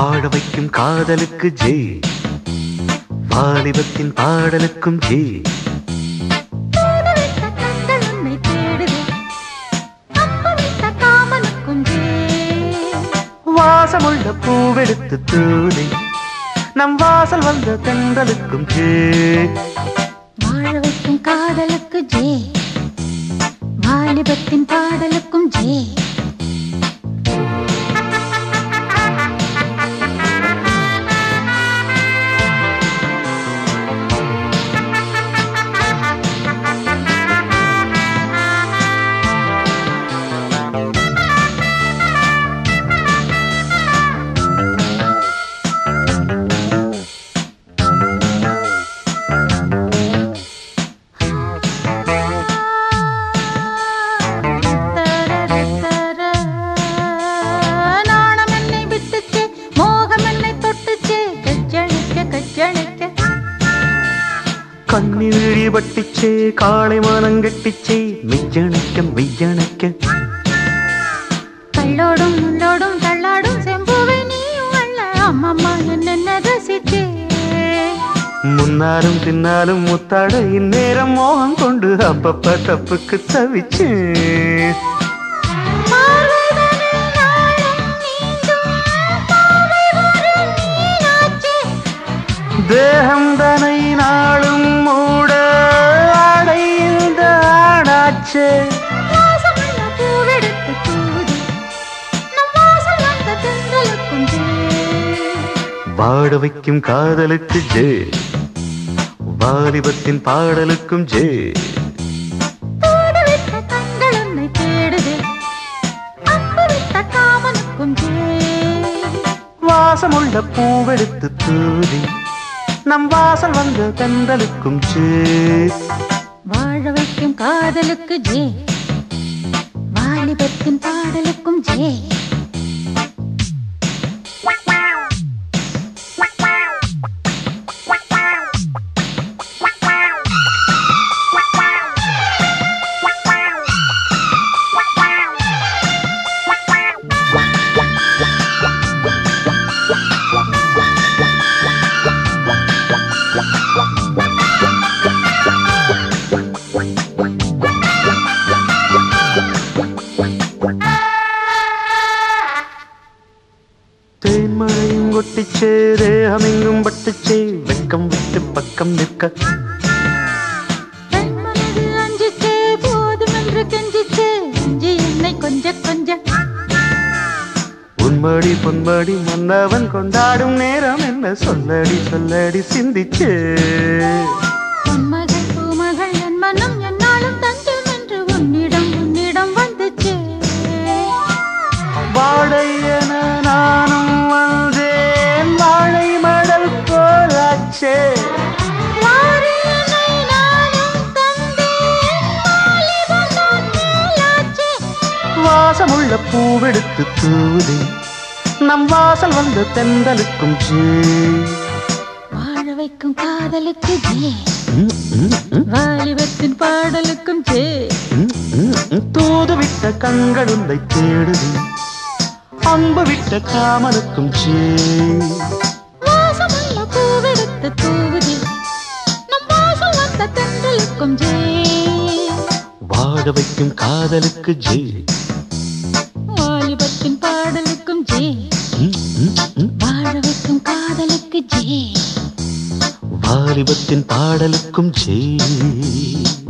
வாழ வைக்கும் காதலுக்கு ஜெய் வாலிபத்தின் பாடலுக்கும் ஜெய் ஜே. வாசமுள்ள பூவெடுத்து தூதி நம் வாசல் வந்த தென்றலுக்கும் ஜெய் வாழ வைக்கும் காதலுக்கு ஜே. கண்ணிழி வட்டிச்சே காளை மானங்கட்டிச்சே மெய்யணைக்க மெய்யணைக்க. கள்ளோடும் உள்ளோடும் தள்ளாடும் செம்புவை நீயும் அல்ல அம்மம்மா என்னென்ன ரசிச்சே முன்னாலும் பின்னாலும் முத்தாட இந்நேரம் மோகம் கொண்டு அப்பப்ப தப்புக்கு தவிச்சேன். தேகம் ஜே. வாட வைக்கும் காதலுக்கு ஜே வாலிபத்தின் பாடலுக்கும் ஜே. வாசமுள்ள பூவெடுத்து தூதி நம் வாசல் வந்த தென்றலுக்கும் ஜே வாழ வைக்கும் காதலுக்கு ஜே. வாலிபத்தின் பாடலுக்கும் ஜே. தேன்மழையும் கொட்டிச்சே தேகமெங்கும் பட்டுச்சே வெக்கம் விட்டு பக்கம் நிற்க உன்மடி பொன்மடி மன்னவன் கொண்டாடும் நேரம் என்ன சொல்லடி சொல்லடி சிந்திச்சே வாசமுள்ள பூவெடுத்து தூதி நம் வாசல் வந்த தென்றலுக்கும் ஜே. வாழ வைக்கும் காதலுக்கு வாலிபத்தின் பாடலுக்கும் ஜே. ம், ம், ம். தூது விட்ட கண்கள் உன்னை தேடுதி. அன்பு விட்ட காமனுக்கும் ஜே. வாசமுள்ள பூவெடுத்து தூவுதி. நம் வாசல் வந்த தென்றலுக்கும் ஜே. வாழ வைக்கும் காதலுக்கு ஜே. வாலிபத்தின் பாடலுக்கும் செய்